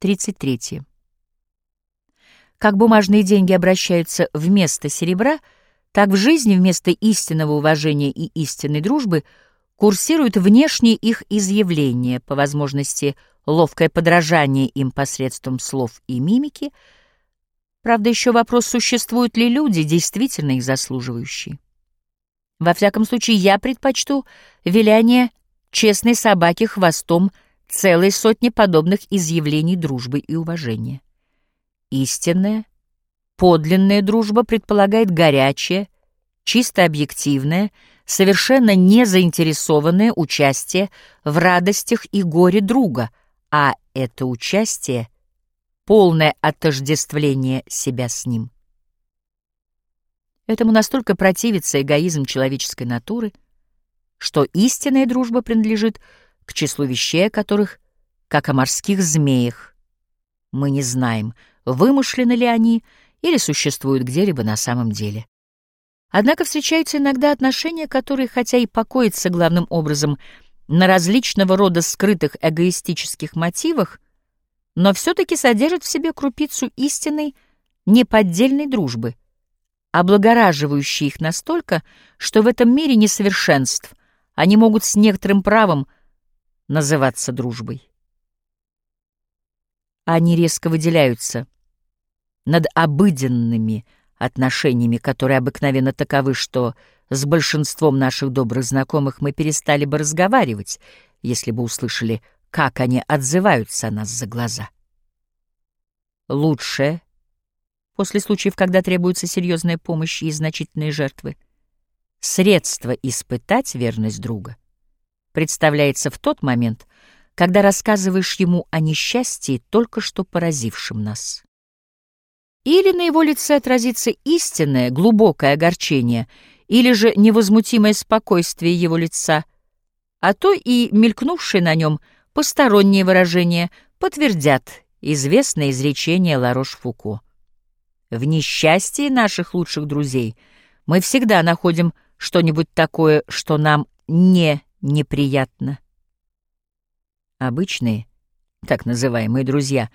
33. Как бумажные деньги обращаются вместо серебра, так в жизни вместо истинного уважения и истинной дружбы курсируют внешние их изъявления, по возможности ловкое подражание им посредством слов и мимики. Правда, еще вопрос, существуют ли люди, действительно их заслуживающие. Во всяком случае, я предпочту виляние честной собаки хвостом целой сотни подобных изъявлений дружбы и уважения. Истинная, подлинная дружба предполагает горячее, чисто объективное, совершенно незаинтересованное участие в радостях и горе друга, а это участие — полное отождествление себя с ним. Этому настолько противится эгоизм человеческой натуры, что истинная дружба принадлежит к числу вещей, о которых, как о морских змеях, мы не знаем, вымышлены ли они или существуют где-либо на самом деле. Однако встречаются иногда отношения, которые, хотя и покоятся главным образом на различного рода скрытых эгоистических мотивах, но все-таки содержат в себе крупицу истинной, неподдельной дружбы, облагораживающей их настолько, что в этом мире несовершенств они могут с некоторым правом называться дружбой. Они резко выделяются над обыденными отношениями, которые обыкновенно таковы, что с большинством наших добрых знакомых мы перестали бы разговаривать, если бы услышали, как они отзываются о нас за глаза. Лучшее, после случаев, когда требуется серьезная помощь и значительные жертвы, средство испытать верность друга представляется в тот момент, когда рассказываешь ему о несчастье, только что поразившем нас. Или на его лице отразится истинное, глубокое огорчение, или же невозмутимое спокойствие его лица, а то и мелькнувшие на нем посторонние выражения подтвердят известное изречение Ларош-Фуко. В несчастье наших лучших друзей мы всегда находим что-нибудь такое, что нам не неприятно. Обычные, так называемые друзья,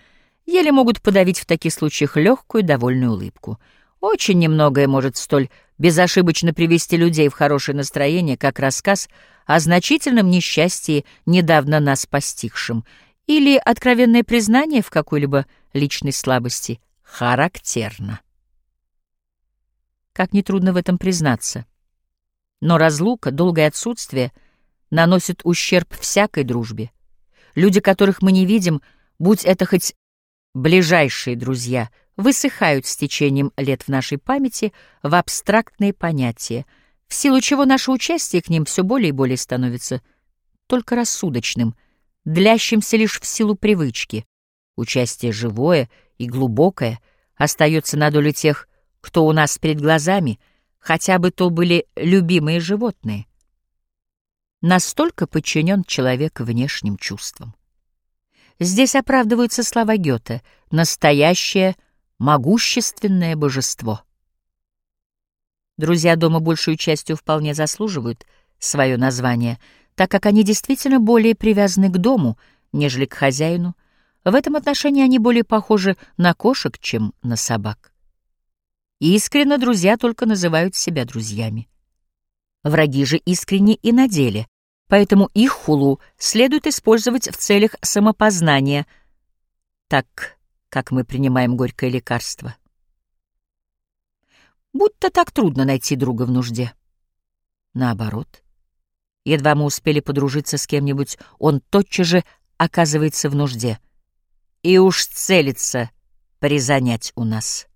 еле могут подавить в таких случаях легкую, довольную улыбку. Очень немногое может столь безошибочно привести людей в хорошее настроение, как рассказ о значительном несчастье, недавно нас постигшем, или откровенное признание в какой-либо личной слабости характерно. Как нетрудно в этом признаться. Но разлука, долгое отсутствие наносит ущерб всякой дружбе. Люди, которых мы не видим, будь это хоть ближайшие друзья, высыхают с течением лет в нашей памяти в абстрактные понятия, в силу чего наше участие к ним все более и более становится только рассудочным, длящимся лишь в силу привычки. Участие живое и глубокое остается на долю тех, кто у нас перед глазами, хотя бы то были любимые животные. Настолько подчинен человек внешним чувствам. Здесь оправдываются слова Гёте «настоящее могущественное божество». Друзья дома большую частью вполне заслуживают свое название, так как они действительно более привязаны к дому, нежели к хозяину. В этом отношении они более похожи на кошек, чем на собак. Искренно друзья только называют себя друзьями. Враги же искренни и на деле, поэтому их хулу следует использовать в целях самопознания, так как мы принимаем горькое лекарство. Будто так трудно найти друга в нужде. Наоборот, едва мы успели подружиться с кем-нибудь, он тотчас же оказывается в нужде и уж целится призанять у нас.